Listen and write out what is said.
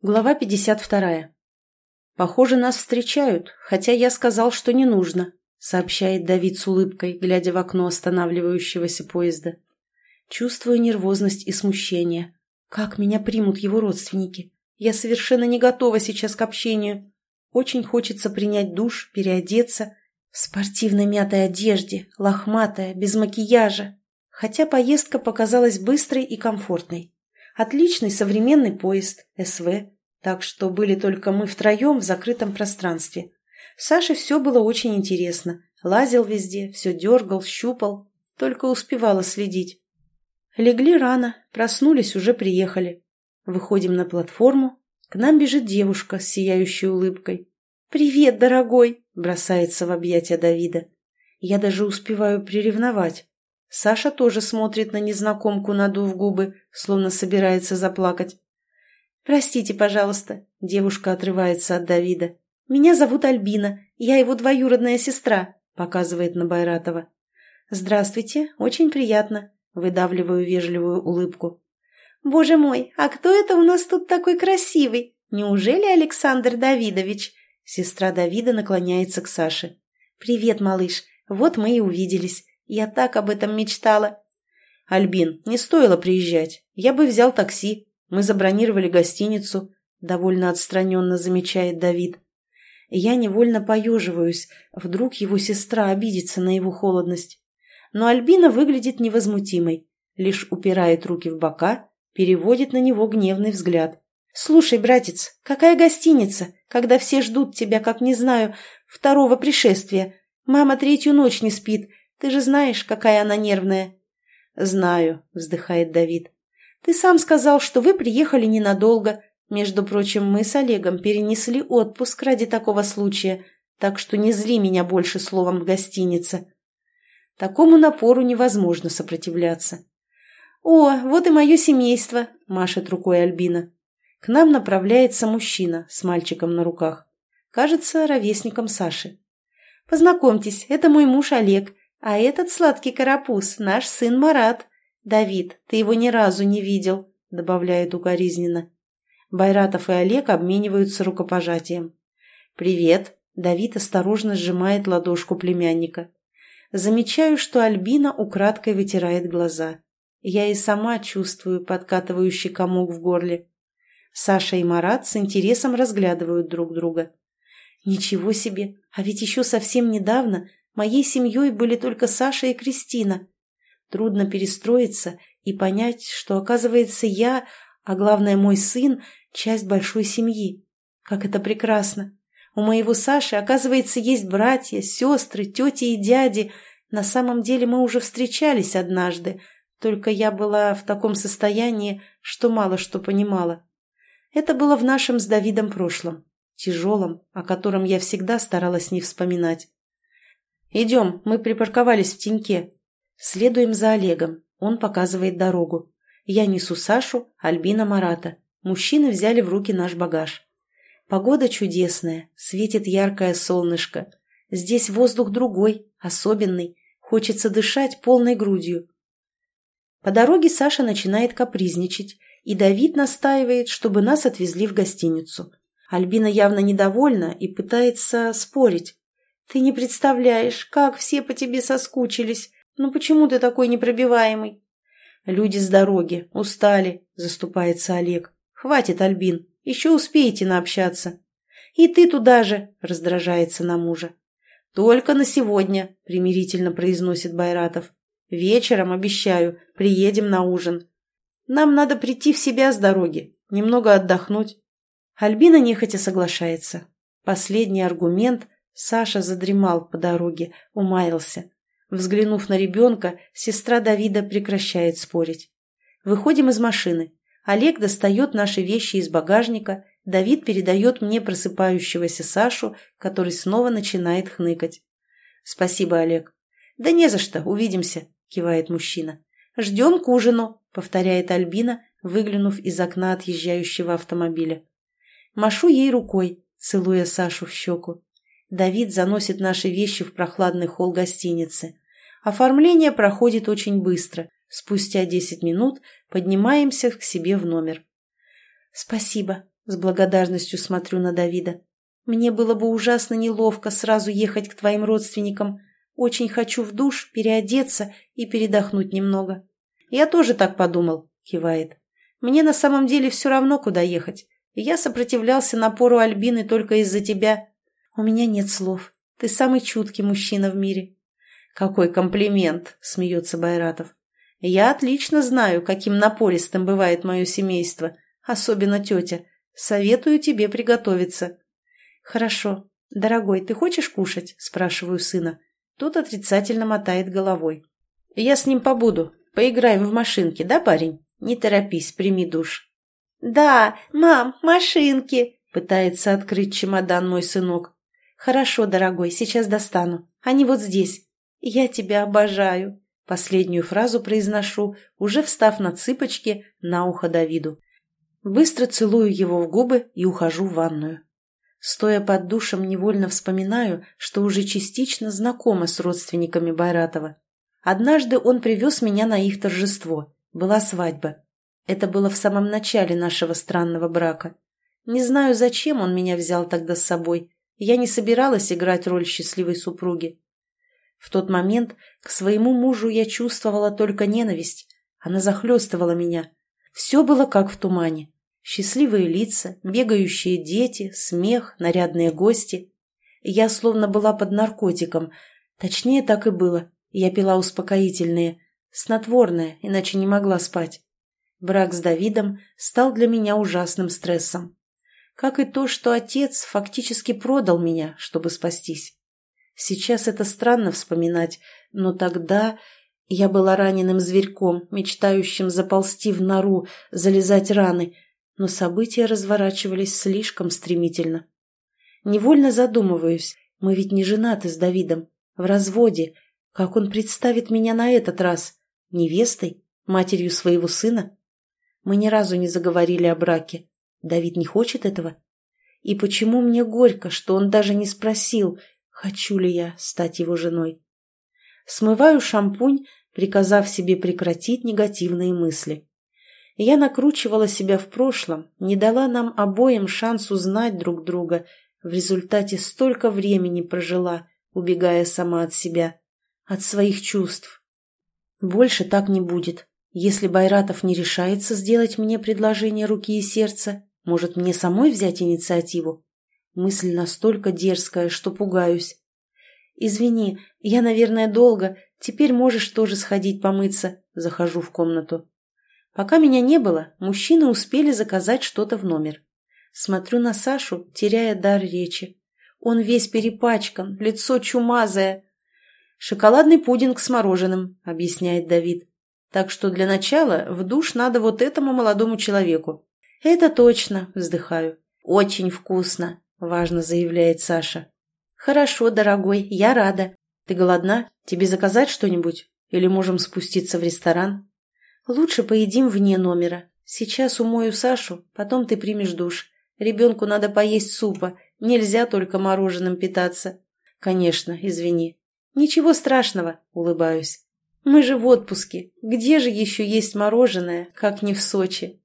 Глава 52. «Похоже, нас встречают, хотя я сказал, что не нужно», сообщает Давид с улыбкой, глядя в окно останавливающегося поезда. Чувствую нервозность и смущение. Как меня примут его родственники? Я совершенно не готова сейчас к общению. Очень хочется принять душ, переодеться. В спортивной мятой одежде, лохматая, без макияжа. Хотя поездка показалась быстрой и комфортной. Отличный современный поезд, СВ, так что были только мы втроем в закрытом пространстве. Саше все было очень интересно. Лазил везде, все дергал, щупал, только успевала следить. Легли рано, проснулись, уже приехали. Выходим на платформу. К нам бежит девушка с сияющей улыбкой. «Привет, дорогой!» – бросается в объятия Давида. Я даже успеваю приревновать. Саша тоже смотрит на незнакомку, надув губы, словно собирается заплакать. «Простите, пожалуйста», — девушка отрывается от Давида. «Меня зовут Альбина, я его двоюродная сестра», — показывает на Байратова. «Здравствуйте, очень приятно», — выдавливаю вежливую улыбку. «Боже мой, а кто это у нас тут такой красивый? Неужели Александр Давидович?» Сестра Давида наклоняется к Саше. «Привет, малыш, вот мы и увиделись. Я так об этом мечтала. Альбин, не стоило приезжать. Я бы взял такси. Мы забронировали гостиницу. Довольно отстраненно замечает Давид. Я невольно поеживаюсь. Вдруг его сестра обидится на его холодность. Но Альбина выглядит невозмутимой. Лишь упирает руки в бока, переводит на него гневный взгляд. «Слушай, братец, какая гостиница, когда все ждут тебя, как, не знаю, второго пришествия? Мама третью ночь не спит, ты же знаешь, какая она нервная». «Знаю», — вздыхает Давид. «Ты сам сказал, что вы приехали ненадолго. Между прочим, мы с Олегом перенесли отпуск ради такого случая, так что не зли меня больше словом в гостинице». Такому напору невозможно сопротивляться. «О, вот и мое семейство», — машет рукой Альбина. К нам направляется мужчина с мальчиком на руках. Кажется, ровесником Саши. «Познакомьтесь, это мой муж Олег. А этот сладкий карапуз — наш сын Марат. Давид, ты его ни разу не видел, — добавляет укоризненно. Байратов и Олег обмениваются рукопожатием. «Привет!» — Давид осторожно сжимает ладошку племянника. Замечаю, что Альбина украдкой вытирает глаза. Я и сама чувствую подкатывающий комок в горле. Саша и Марат с интересом разглядывают друг друга. Ничего себе, а ведь еще совсем недавно Моей семьей были только Саша и Кристина. Трудно перестроиться и понять, что, оказывается, я, а главное, мой сын, часть большой семьи. Как это прекрасно! У моего Саши, оказывается, есть братья, сестры, тети и дяди. На самом деле мы уже встречались однажды, только я была в таком состоянии, что мало что понимала. Это было в нашем с Давидом прошлом, тяжелом, о котором я всегда старалась не вспоминать. «Идем, мы припарковались в теньке. Следуем за Олегом. Он показывает дорогу. Я несу Сашу, Альбина Марата. Мужчины взяли в руки наш багаж. Погода чудесная, светит яркое солнышко. Здесь воздух другой, особенный. Хочется дышать полной грудью. По дороге Саша начинает капризничать, и Давид настаивает, чтобы нас отвезли в гостиницу. Альбина явно недовольна и пытается спорить. «Ты не представляешь, как все по тебе соскучились. Ну почему ты такой непробиваемый?» «Люди с дороги, устали», — заступается Олег. «Хватит, Альбин, еще успеете наобщаться». «И ты туда же», — раздражается на мужа. «Только на сегодня», — примирительно произносит Байратов. «Вечером, обещаю, приедем на ужин. Нам надо прийти в себя с дороги, немного отдохнуть». Альбина нехотя соглашается. Последний аргумент — Саша задремал по дороге, умаялся. Взглянув на ребенка, сестра Давида прекращает спорить. Выходим из машины. Олег достает наши вещи из багажника, Давид передает мне просыпающегося Сашу, который снова начинает хныкать. «Спасибо, Олег». «Да не за что, увидимся», — кивает мужчина. «Ждем к ужину», — повторяет Альбина, выглянув из окна отъезжающего автомобиля. Машу ей рукой, целуя Сашу в щеку. Давид заносит наши вещи в прохладный холл гостиницы. Оформление проходит очень быстро. Спустя десять минут поднимаемся к себе в номер. «Спасибо», — С благодарностью смотрю на Давида. Мне было бы ужасно неловко сразу ехать к твоим родственникам. Очень хочу в душ, переодеться и передохнуть немного. Я тоже так подумал, кивает. Мне на самом деле все равно, куда ехать. Я сопротивлялся напору Альбины только из-за тебя. У меня нет слов. Ты самый чуткий мужчина в мире. Какой комплимент, смеется Байратов. Я отлично знаю, каким напористым бывает мое семейство, особенно тетя. Советую тебе приготовиться. «Хорошо. Дорогой, ты хочешь кушать?» – спрашиваю сына. Тот отрицательно мотает головой. «Я с ним побуду. Поиграем в машинки, да, парень? Не торопись, прими душ». «Да, мам, машинки!» – пытается открыть чемодан мой сынок. «Хорошо, дорогой, сейчас достану. Они вот здесь. Я тебя обожаю!» Последнюю фразу произношу, уже встав на цыпочки на ухо Давиду. Быстро целую его в губы и ухожу в ванную. Стоя под душем, невольно вспоминаю, что уже частично знакома с родственниками Байратова. Однажды он привез меня на их торжество. Была свадьба. Это было в самом начале нашего странного брака. Не знаю, зачем он меня взял тогда с собой. Я не собиралась играть роль счастливой супруги. В тот момент к своему мужу я чувствовала только ненависть. Она захлестывала меня. Все было как в тумане. Счастливые лица, бегающие дети, смех, нарядные гости. Я словно была под наркотиком. Точнее, так и было. Я пила успокоительные. Снотворное, иначе не могла спать. Брак с Давидом стал для меня ужасным стрессом. Как и то, что отец фактически продал меня, чтобы спастись. Сейчас это странно вспоминать, но тогда я была раненым зверьком, мечтающим заползти в нору, залезать раны – но события разворачивались слишком стремительно. Невольно задумываюсь, мы ведь не женаты с Давидом, в разводе. Как он представит меня на этот раз? Невестой? Матерью своего сына? Мы ни разу не заговорили о браке. Давид не хочет этого? И почему мне горько, что он даже не спросил, хочу ли я стать его женой? Смываю шампунь, приказав себе прекратить негативные мысли. Я накручивала себя в прошлом, не дала нам обоим шанс узнать друг друга, в результате столько времени прожила, убегая сама от себя, от своих чувств. Больше так не будет. Если Байратов не решается сделать мне предложение руки и сердца, может, мне самой взять инициативу? Мысль настолько дерзкая, что пугаюсь. «Извини, я, наверное, долго. Теперь можешь тоже сходить помыться». Захожу в комнату. Пока меня не было, мужчины успели заказать что-то в номер. Смотрю на Сашу, теряя дар речи. Он весь перепачкан, лицо чумазое. «Шоколадный пудинг с мороженым», — объясняет Давид. «Так что для начала в душ надо вот этому молодому человеку». «Это точно», — вздыхаю. «Очень вкусно», — важно заявляет Саша. «Хорошо, дорогой, я рада. Ты голодна? Тебе заказать что-нибудь? Или можем спуститься в ресторан?» «Лучше поедим вне номера. Сейчас умою Сашу, потом ты примешь душ. Ребенку надо поесть супа, нельзя только мороженым питаться». «Конечно, извини». «Ничего страшного», — улыбаюсь. «Мы же в отпуске. Где же еще есть мороженое, как не в Сочи?»